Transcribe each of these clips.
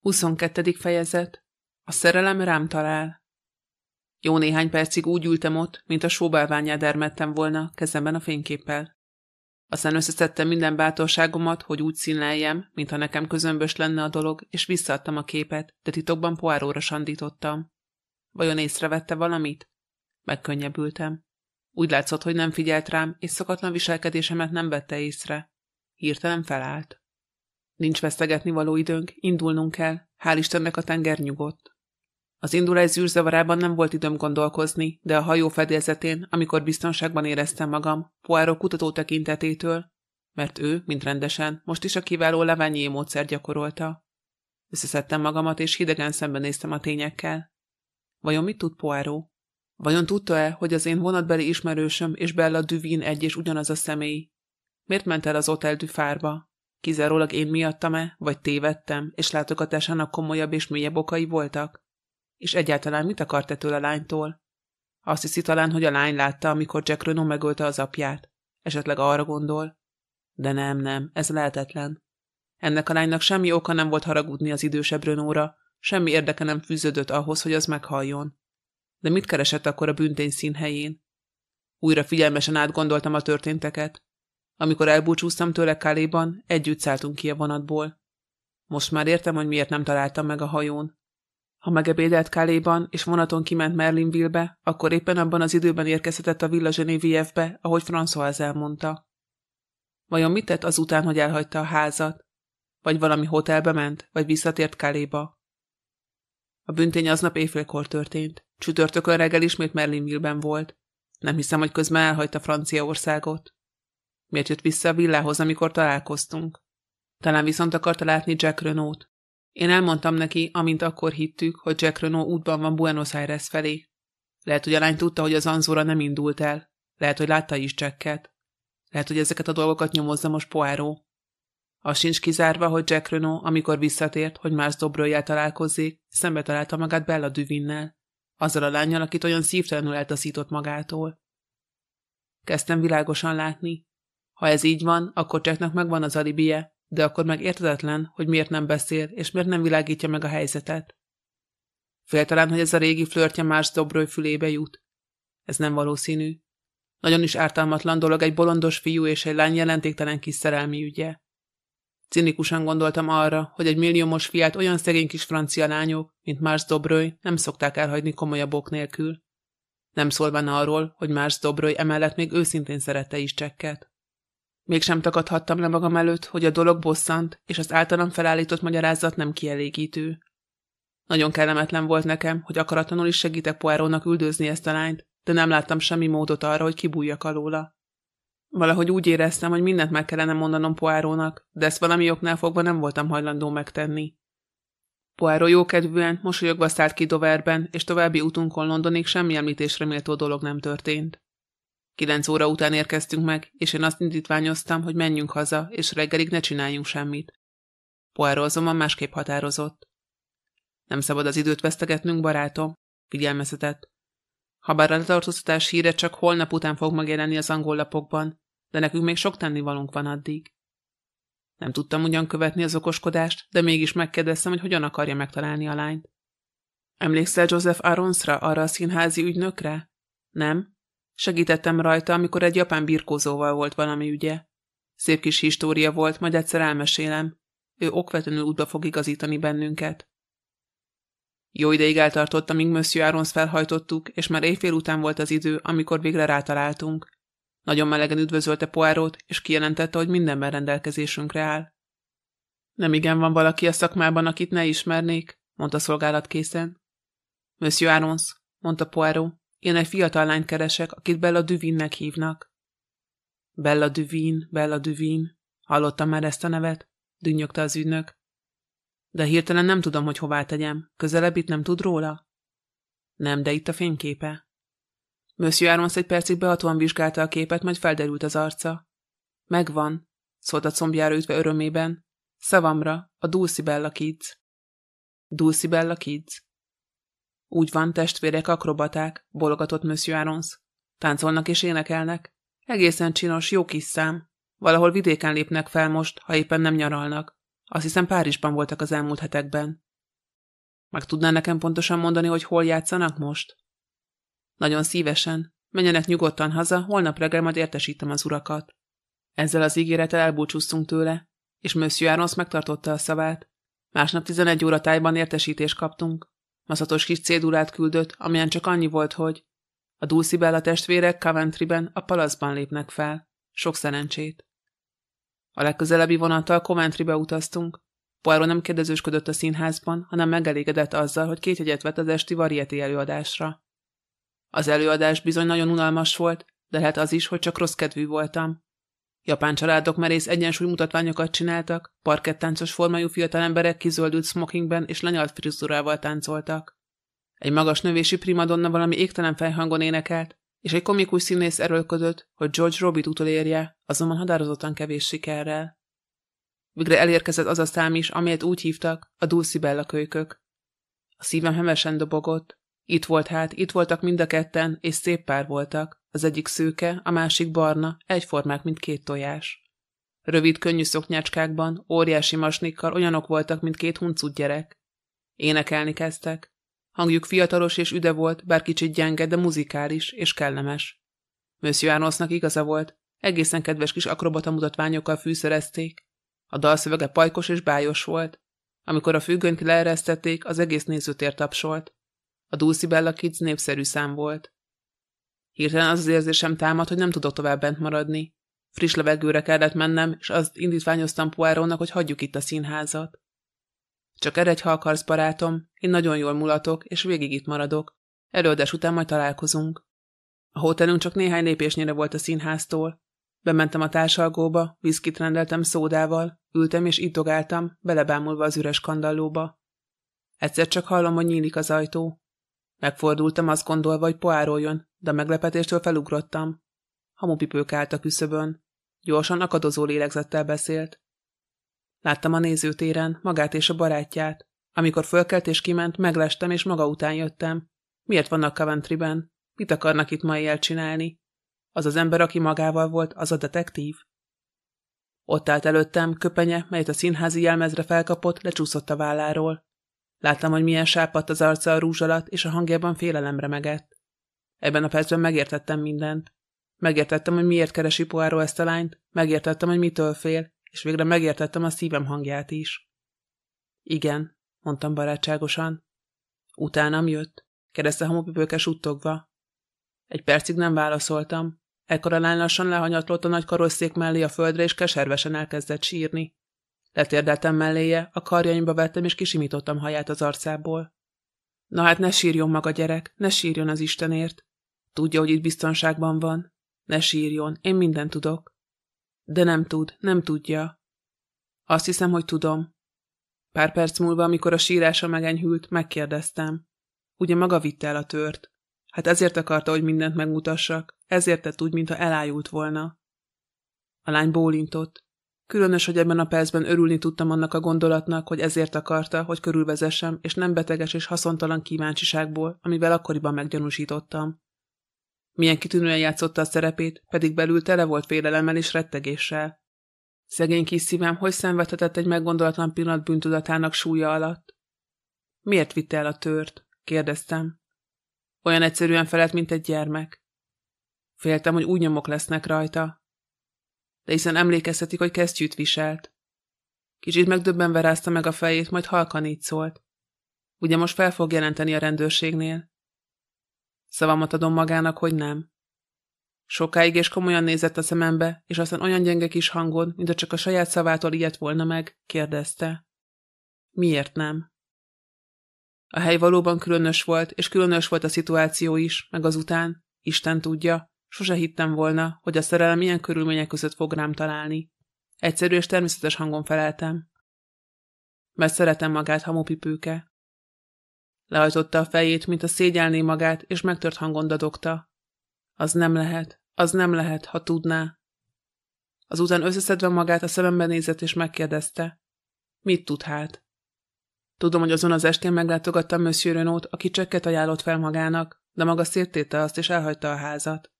22. fejezet. A szerelem rám talál. Jó néhány percig úgy ültem ott, mint a sóbálványá dermedtem volna, kezemben a fényképpel. Aztán összeszedtem minden bátorságomat, hogy úgy színleljem, mintha nekem közömbös lenne a dolog, és visszaadtam a képet, de titokban poáróra sandítottam. Vajon észrevette valamit? Megkönnyebbültem. Úgy látszott, hogy nem figyelt rám, és szokatlan viselkedésemet nem vette észre. Hirtelen felállt. Nincs vesztegetni való időnk, indulnunk kell. Hál' Istennek a tenger nyugodt. Az indulás zűrzavarában nem volt időm gondolkozni, de a hajó fedélzetén, amikor biztonságban éreztem magam, Poirot kutató tekintetétől, mert ő, mint rendesen, most is a kiváló leványi módszer gyakorolta. Összeszedtem magamat, és hidegen szembenéztem a tényekkel. Vajon mit tud Poirot? Vajon tudta-e, hogy az én vonatbeli ismerősöm és Bella Duvin egy és ugyanaz a személy? Miért ment el az Hotel du Fárba? Kizárólag én miattam-e, vagy tévedtem, és látogatásának komolyabb és mélyebb okai voltak? És egyáltalán mit akart-e tőle a lánytól? Azt hiszi talán, hogy a lány látta, amikor Jack Renault megölte az apját. Esetleg arra gondol? De nem, nem, ez lehetetlen. Ennek a lánynak semmi oka nem volt haragudni az idősebb Renaultra, semmi érdeke nem fűződött ahhoz, hogy az meghalljon. De mit keresett akkor a büntény színhelyén? Újra figyelmesen átgondoltam a történteket. Amikor elbúcsúztam tőle Káléban, együtt szálltunk ki a vonatból. Most már értem, hogy miért nem találtam meg a hajón. Ha megebédelt Káléban, és vonaton kiment Merlinville-be, akkor éppen abban az időben érkezhetett a Villa Genevieve-be, ahogy François elmondta. Vajon mit tett azután, hogy elhagyta a házat? Vagy valami hotelbe ment, vagy visszatért Káléba? A büntény aznap éjfélkor történt. Csütörtökön reggel ismét Merlinville-ben volt. Nem hiszem, hogy közben elhagyta Franciaországot. Miért jött vissza a villához, amikor találkoztunk? Talán viszont akarta látni Jack Renault-t. Én elmondtam neki, amint akkor hittük, hogy Jack Renault útban van Buenos Aires felé. Lehet, hogy a lány tudta, hogy az Anzóra nem indult el. Lehet, hogy látta is Jacket. Lehet, hogy ezeket a dolgokat nyomozza most Poirot. Az sincs kizárva, hogy Jack Renault, amikor visszatért, hogy más dobrőjel találkozzék, szembe találta magát Bella Duvinnel. Azzal a lányjal, akit olyan szívtelenül eltaszított magától. Kezdtem világosan látni, ha ez így van, akkor Jacknek megvan az alibije, de akkor meg értetetlen, hogy miért nem beszél, és miért nem világítja meg a helyzetet. Féltalán, hogy ez a régi flörtje más Dobroly fülébe jut. Ez nem valószínű. Nagyon is ártalmatlan dolog egy bolondos fiú és egy lány jelentéktelen kis szerelmi ügye. Cinikusan gondoltam arra, hogy egy milliómos fiát olyan szegény kis francia lányok, mint Mars Dobroly nem szokták elhagyni komolyabb ok nélkül. Nem szólván arról, hogy Mars Dobroly emellett még őszintén szerette is csekket. Mégsem tagadhattam le magam előtt, hogy a dolog bosszant, és az általam felállított magyarázat nem kielégítő. Nagyon kellemetlen volt nekem, hogy akaratlanul is segítek Poirónak üldözni ezt a lányt, de nem láttam semmi módot arra, hogy kibújjak alóla. Valahogy úgy éreztem, hogy mindent meg kellene mondanom Poirónak, de ezt valami oknál fogva nem voltam hajlandó megtenni. Poirot jókedvűen, mosolyogva szállt ki Doverben, és további útunkon Londonig semmi említésre méltó dolog nem történt. Kilenc óra után érkeztünk meg, és én azt indítványoztam, hogy menjünk haza, és reggelig ne csináljunk semmit. Poirot azonban másképp határozott. Nem szabad az időt vesztegetnünk, barátom, figyelmeztetett. Habár a letartóztatás híre csak holnap után fog megjelenni az angol lapokban, de nekünk még sok tennivalónk van addig. Nem tudtam ugyan követni az okoskodást, de mégis megkérdeztem, hogy hogyan akarja megtalálni a lányt. Emlékszel Joseph Aronsra, arra a színházi ügynökre? Nem? Segítettem rajta, amikor egy japán birkózóval volt valami ügye. Szép kis história volt, majd egyszer elmesélem. Ő okvetlenül útba fog igazítani bennünket. Jó ideig eltartott, amíg Monsieur Arons felhajtottuk, és már éjfél után volt az idő, amikor végre rátaláltunk. Nagyon melegen üdvözölte Poirot, és kijelentette, hogy mindenben rendelkezésünkre áll. Nem igen van valaki a szakmában, akit ne ismernék, mondta szolgálat készen. Monsieur Arons, mondta Poirot, én egy fiatal lányt keresek, akit Bella Duvinnek hívnak. Bella Duvin, Bella Duvin. Hallottam már ezt a nevet? Dünnyögte az ügynök. De hirtelen nem tudom, hogy hová tegyem. Közelebb itt nem tud róla? Nem, de itt a fényképe. Monsieur Arons egy percig behatóan vizsgálta a képet, majd felderült az arca. Megvan, szólt a combjára ütve örömében. Szavamra, a Dulci Bella Kids. Dulci Bella Kids. Úgy van, testvérek akrobaták, bologatott Monsieur Arons. Táncolnak és énekelnek. Egészen csinos, jó kis szám. Valahol vidéken lépnek fel most, ha éppen nem nyaralnak. Azt hiszem Párizsban voltak az elmúlt hetekben. Meg tudná nekem pontosan mondani, hogy hol játszanak most? Nagyon szívesen. Menjenek nyugodtan haza, holnap reggel majd értesítem az urakat. Ezzel az ígérettel elbúcsúztunk tőle, és Monsieur Arons megtartotta a szavát. Másnap 11 óra tájban értesítést kaptunk. Maszatos kis cédulát küldött, amilyen csak annyi volt, hogy a Dulcibella testvérek Coventryben a palaszban lépnek fel. Sok szerencsét. A legközelebbi vonattal Coventrybe utaztunk. Poirot nem kérdezősködött a színházban, hanem megelégedett azzal, hogy két jegyet vett az esti varieti előadásra. Az előadás bizony nagyon unalmas volt, de lehet az is, hogy csak rossz kedvű voltam. Japán családok merész egyensúly mutatványokat csináltak, parkettáncos formájú fiatal emberek kizöldült smokingben és lenyalt frizurával táncoltak. Egy magas növési primadonna valami égtelen fejhangon énekelt, és egy komikus színész erőlködött, hogy George Robit utolérje, azonban határozottan kevés sikerrel. Végre elérkezett az a szám is, amelyet úgy hívtak, a Dulcibella kölykök. A szívem hemesen dobogott. Itt volt hát, itt voltak mind a ketten, és szép pár voltak. Az egyik szőke, a másik barna, egyformák, mint két tojás. Rövid, könnyű szoknyácskákban, óriási masnikkal olyanok voltak, mint két huncut gyerek. Énekelni kezdtek. Hangjuk fiatalos és üde volt, bár kicsit gyenge, de muzikális és kellemes. Monsieur Arnosznak igaza volt, egészen kedves kis akrobata mutatványokkal fűszerezték. A dalszövege pajkos és bájos volt. Amikor a függönyt leeresztették, az egész nézőtér tapsolt. A Dulcibella Kids népszerű szám volt. Hirtelen az az érzésem támad, hogy nem tudok tovább bent maradni. Friss levegőre kellett mennem, és azt indítványoztam Poirónak, hogy hagyjuk itt a színházat. Csak eredj, ha akarsz, barátom, én nagyon jól mulatok, és végig itt maradok. Előadás után majd találkozunk. A hotelünk csak néhány lépésnyire volt a színháztól. Bementem a társalgóba, viszkit rendeltem szódával, ültem és itogáltam, belebámulva az üres kandallóba. Egyszer csak hallom, hogy nyílik az ajtó. Megfordultam, azt gondolva, hogy poárol jön, de a meglepetéstől felugrottam. Hamupipők állt a küszöbön. Gyorsan akadozó lélegzettel beszélt. Láttam a nézőtéren, magát és a barátját. Amikor fölkelt és kiment, meglestem és maga után jöttem. Miért vannak Coventryben? Mit akarnak itt ma éjjel csinálni? Az az ember, aki magával volt, az a detektív? Ott állt előttem, köpenye, melyet a színházi jelmezre felkapott, lecsúszott a válláról. Láttam, hogy milyen sápadt az arca a rúzs alatt, és a hangjában félelemre megett. Ebben a percben megértettem mindent. Megértettem, hogy miért keresi Poirot ezt a lányt, megértettem, hogy mitől fél, és végre megértettem a szívem hangját is. Igen, mondtam barátságosan. Utánam jött, kérdezte homopipőke suttogva. Egy percig nem válaszoltam. Ekkor a lány lassan lehanyatlott a nagy karosszék mellé a földre, és keservesen elkezdett sírni. Letérdeltem melléje, a karjaimba vettem, és kisimítottam haját az arcából. Na hát ne sírjon maga gyerek, ne sírjon az Istenért. Tudja, hogy itt biztonságban van. Ne sírjon, én mindent tudok. De nem tud, nem tudja. Azt hiszem, hogy tudom. Pár perc múlva, amikor a sírása megenyhült, megkérdeztem. Ugye maga vitte el a tört? Hát ezért akarta, hogy mindent megmutassak, ezért tett úgy, mintha elájult volna. A lány bólintott. Különös, hogy ebben a percben örülni tudtam annak a gondolatnak, hogy ezért akarta, hogy körülvezessem, és nem beteges és haszontalan kíváncsiságból, amivel akkoriban meggyanúsítottam. Milyen kitűnően játszotta a szerepét, pedig belül tele volt félelemmel és rettegéssel. Szegény kis szívem hogy szenvedhetett egy meggondolatlan pillanat bűntudatának súlya alatt? Miért vitte el a tört? kérdeztem. Olyan egyszerűen felett, mint egy gyermek. Féltem, hogy úgy nyomok lesznek rajta. De hiszen emlékeztetik, hogy kesztyűt viselt. Kicsit megdöbbenve rázta meg a fejét, majd halkan így szólt. Ugye most fel fog jelenteni a rendőrségnél? Szavamat adom magának, hogy nem. Sokáig és komolyan nézett a szemembe, és aztán olyan gyenge kis hangon, mintha csak a saját szavától ilyet volna meg, kérdezte. Miért nem? A hely valóban különös volt, és különös volt a szituáció is, meg azután, Isten tudja, sose hittem volna, hogy a szerelem ilyen körülmények között fog rám találni. Egyszerű és természetes hangon feleltem. Mert szeretem magát, hamupipőke. Lehajtotta a fejét, mint a szégyelné magát, és megtört hangon dadogta. Az nem lehet, az nem lehet, ha tudná. Azután összeszedve magát a szemembe nézett, és megkérdezte. Mit tud hát? Tudom, hogy azon az estén meglátogattam Monsieur Renault, aki csekket ajánlott fel magának, de maga széttéte azt, és elhagyta a házat.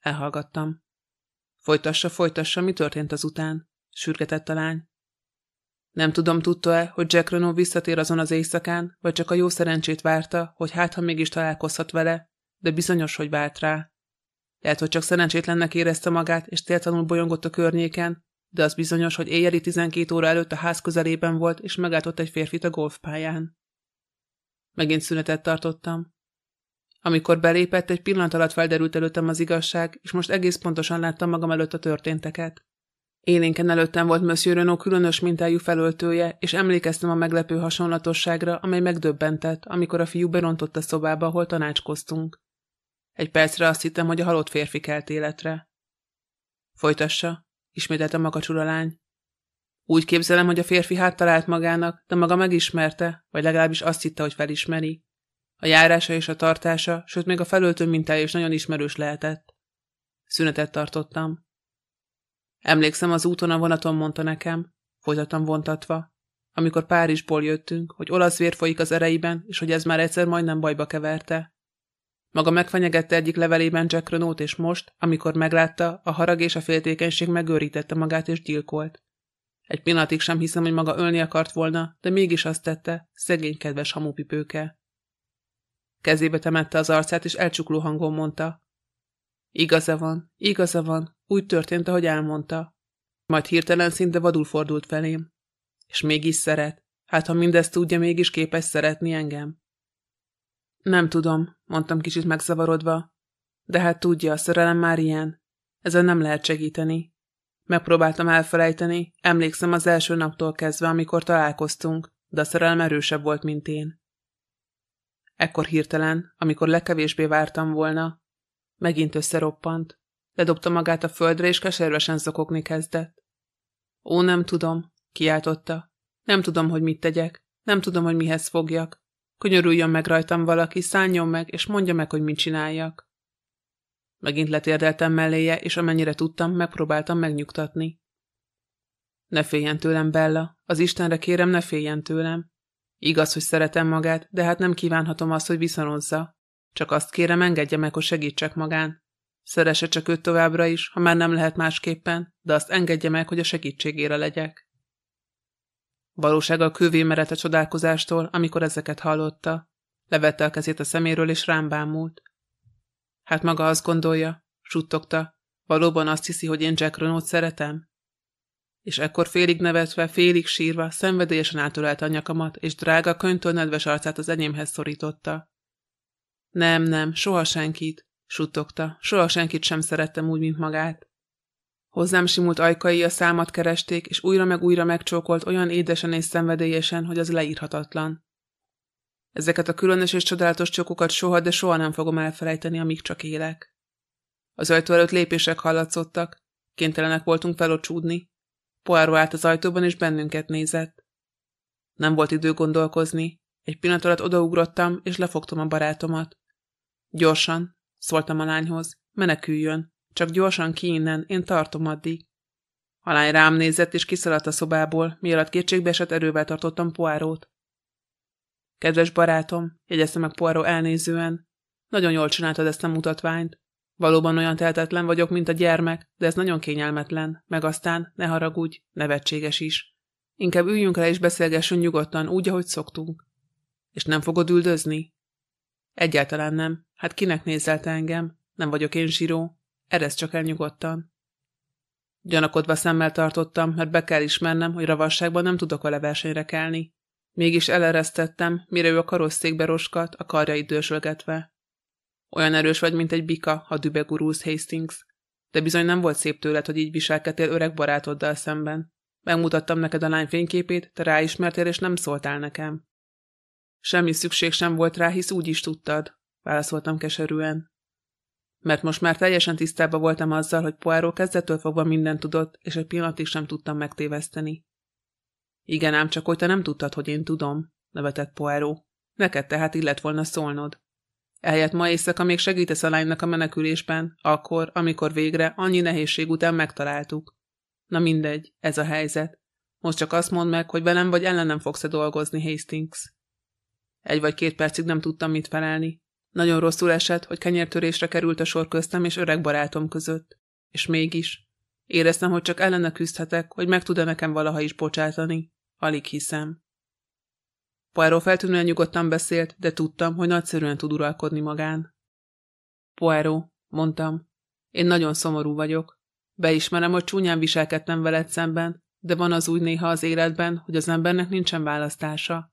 Elhallgattam. Folytassa, folytassa, mi történt azután? Sürgetett a lány. Nem tudom, tudta-e, hogy Jack Renault visszatér azon az éjszakán, vagy csak a jó szerencsét várta, hogy hát, ha mégis találkozhat vele, de bizonyos, hogy várt rá. Lehet, hogy csak szerencsétlennek érezte magát, és téltanul bolyongott a környéken, de az bizonyos, hogy éjjeli 12 óra előtt a ház közelében volt, és megáltott egy férfit a golfpályán. Megint szünetet tartottam. Amikor belépett, egy pillanat alatt felderült előttem az igazság, és most egész pontosan láttam magam előtt a történteket. Élénken előttem volt Monsieur Renault különös mintájú felöltője, és emlékeztem a meglepő hasonlatosságra, amely megdöbbentett, amikor a fiú berontott a szobába, ahol tanácskoztunk. Egy percre azt hittem, hogy a halott férfi kelt életre. Folytassa, ismételte makacsul a lány. Úgy képzelem, hogy a férfi hát talált magának, de maga megismerte, vagy legalábbis azt hitte, hogy felismeri. A járása és a tartása, sőt még a felöltő mintája is nagyon ismerős lehetett. Szünetet tartottam. Emlékszem, az úton a vonaton mondta nekem, folytattam vontatva, amikor Párizsból jöttünk, hogy olasz vér folyik az ereiben, és hogy ez már egyszer majdnem bajba keverte. Maga megfenyegette egyik levelében Jack Renault, és most, amikor meglátta, a harag és a féltékenység megőrítette magát és gyilkolt. Egy pillanatig sem hiszem, hogy maga ölni akart volna, de mégis azt tette, szegény kedves hamupipőke. Kezébe temette az arcát, és elcsukló hangon mondta. Igaza van, igaza van, úgy történt, ahogy elmondta. Majd hirtelen szinte vadul fordult felém. És mégis szeret. Hát, ha mindezt tudja, mégis képes szeretni engem. Nem tudom, mondtam kicsit megzavarodva. De hát tudja, a szerelem már ilyen. Ezen nem lehet segíteni. Megpróbáltam elfelejteni, emlékszem az első naptól kezdve, amikor találkoztunk, de a szerelem erősebb volt, mint én. Ekkor hirtelen, amikor legkevésbé vártam volna, megint összeroppant. Ledobta magát a földre, és keservesen zokogni kezdett. Ó, nem tudom, kiáltotta. Nem tudom, hogy mit tegyek. Nem tudom, hogy mihez fogjak. Könyörüljön meg rajtam valaki, szálljon meg, és mondja meg, hogy mit csináljak. Megint letérdeltem melléje, és amennyire tudtam, megpróbáltam megnyugtatni. Ne féljen tőlem, Bella, az Istenre kérem, ne féljen tőlem. Igaz, hogy szeretem magát, de hát nem kívánhatom azt, hogy viszonozza. Csak azt kérem, engedje meg, hogy segítsek magán. Szeresse csak őt továbbra is, ha már nem lehet másképpen, de azt engedje meg, hogy a segítségére legyek. Valósággal kővé merett a csodálkozástól, amikor ezeket hallotta. Levette a kezét a szeméről, és rám bámult. Hát maga azt gondolja, suttogta, valóban azt hiszi, hogy én Jack Renault szeretem? És ekkor félig nevetve, félig sírva, szenvedélyesen átölelte a nyakamat, és drága, könyvtől nedves arcát az enyémhez szorította. Nem, nem, soha senkit, suttogta, soha senkit sem szerettem úgy, mint magát. Hozzám simult ajkai a számat keresték, és újra meg újra megcsókolt olyan édesen és szenvedélyesen, hogy az leírhatatlan. Ezeket a különös és csodálatos csokokat soha, de soha nem fogom elfelejteni, amíg csak élek. Az ajtó előtt lépések hallatszottak, kénytelenek voltunk felocsúdni. Poáró állt az ajtóban, és bennünket nézett. Nem volt idő gondolkozni. Egy pillanat alatt odaugrottam, és lefogtam a barátomat. Gyorsan, szóltam a lányhoz, meneküljön, csak gyorsan ki innen, én tartom addig. A lány rám nézett, és kiszaladt a szobából, mielőtt kétségbeesett erővel tartottam poárót. Kedves barátom, jegyezte meg Poirot elnézően, nagyon jól csináltad ezt a mutatványt. Valóban olyan tehetetlen vagyok, mint a gyermek, de ez nagyon kényelmetlen, meg aztán, ne haragudj, nevetséges is. Inkább üljünk le és beszélgessünk nyugodtan, úgy, ahogy szoktunk. És nem fogod üldözni? Egyáltalán nem. Hát kinek nézelte engem? Nem vagyok én zsíró. Eresz csak el nyugodtan. Gyanakodva szemmel tartottam, mert be kell ismernem, hogy ravasságban nem tudok vele versenyre kelni. Mégis eleresztettem, mire ő a karosszékbe roskat, a karjait dősölgetve. Olyan erős vagy, mint egy bika, ha dübegurulsz, Hastings. De bizony nem volt szép tőled, hogy így viselkedtél öreg barátoddal szemben. Megmutattam neked a lány fényképét, te ráismertél, és nem szóltál nekem. Semmi szükség sem volt rá, hisz úgy is tudtad, válaszoltam keserűen. Mert most már teljesen tisztában voltam azzal, hogy Poirot kezdettől fogva mindent tudott, és egy pillanatig sem tudtam megtéveszteni. Igen ám, csak hogy te nem tudtad, hogy én tudom, nevetett Poirot. Neked tehát illet volna szólnod. Ehelyett ma éjszaka még segítesz a lánynak a menekülésben, akkor, amikor végre annyi nehézség után megtaláltuk. Na mindegy, ez a helyzet. Most csak azt mondd meg, hogy velem vagy ellenem fogsz-e dolgozni, Hastings. Egy vagy két percig nem tudtam mit felelni. Nagyon rosszul esett, hogy kenyértörésre került a sor köztem és öreg barátom között. És mégis. Éreztem, hogy csak ellene küzdhetek, hogy meg tud-e nekem valaha is bocsátani. Alig hiszem. Poirot feltűnően nyugodtan beszélt, de tudtam, hogy nagyszerűen tud uralkodni magán. Poirot, mondtam, én nagyon szomorú vagyok. Beismerem, hogy csúnyán viselkedtem veled szemben, de van az úgy néha az életben, hogy az embernek nincsen választása.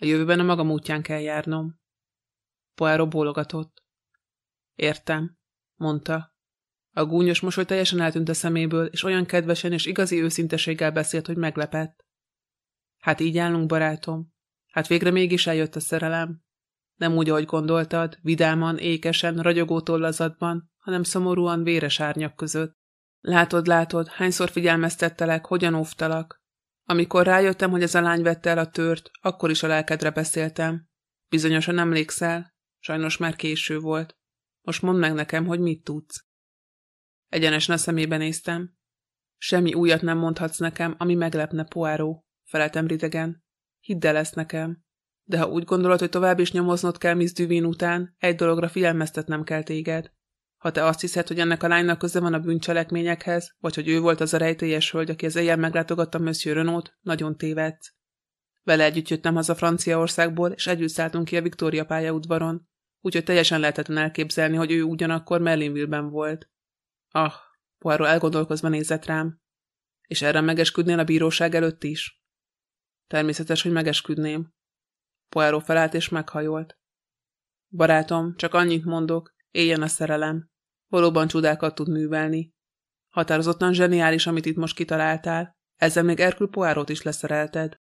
A jövőben a magam útján kell járnom. Poirot bólogatott. Értem, mondta. A gúnyos mosoly teljesen eltűnt a szeméből, és olyan kedvesen és igazi őszinteséggel beszélt, hogy meglepett. Hát így állunk, barátom. Hát végre mégis eljött a szerelem. Nem úgy, ahogy gondoltad, vidáman, ékesen, ragyogó tollazatban, hanem szomorúan véres árnyak között. Látod, látod, hányszor figyelmeztettelek, hogyan óvtalak. Amikor rájöttem, hogy ez a lány vette el a tört, akkor is a lelkedre beszéltem. Bizonyosan emlékszel? Sajnos már késő volt. Most mondd meg nekem, hogy mit tudsz. Egyenesen a szemébe néztem. Semmi újat nem mondhatsz nekem, ami meglepne Poáró, feleltem ridegen. Hidd el ezt nekem. De ha úgy gondolod, hogy tovább is nyomoznod kell Miss Duvin után, egy dologra figyelmeztetnem kell téged. Ha te azt hiszed, hogy ennek a lánynak köze van a bűncselekményekhez, vagy hogy ő volt az a rejtélyes hölgy, aki az éjjel meglátogatta Monsieur Renault, nagyon tévedsz. Vele együtt jöttem haza Franciaországból, és együtt szálltunk ki a Victoria pályaudvaron, úgyhogy teljesen lehetetlen elképzelni, hogy ő ugyanakkor Merlinville-ben volt. Ah, Poirot elgondolkozva nézett rám. És erre megesküdnél a bíróság előtt is? Természetes, hogy megesküdném. Poirot felállt és meghajolt. Barátom, csak annyit mondok, éljen a szerelem. Valóban csodákat tud művelni. Határozottan zseniális, amit itt most kitaláltál. Ezzel még Erkül Poirot is leszerelted.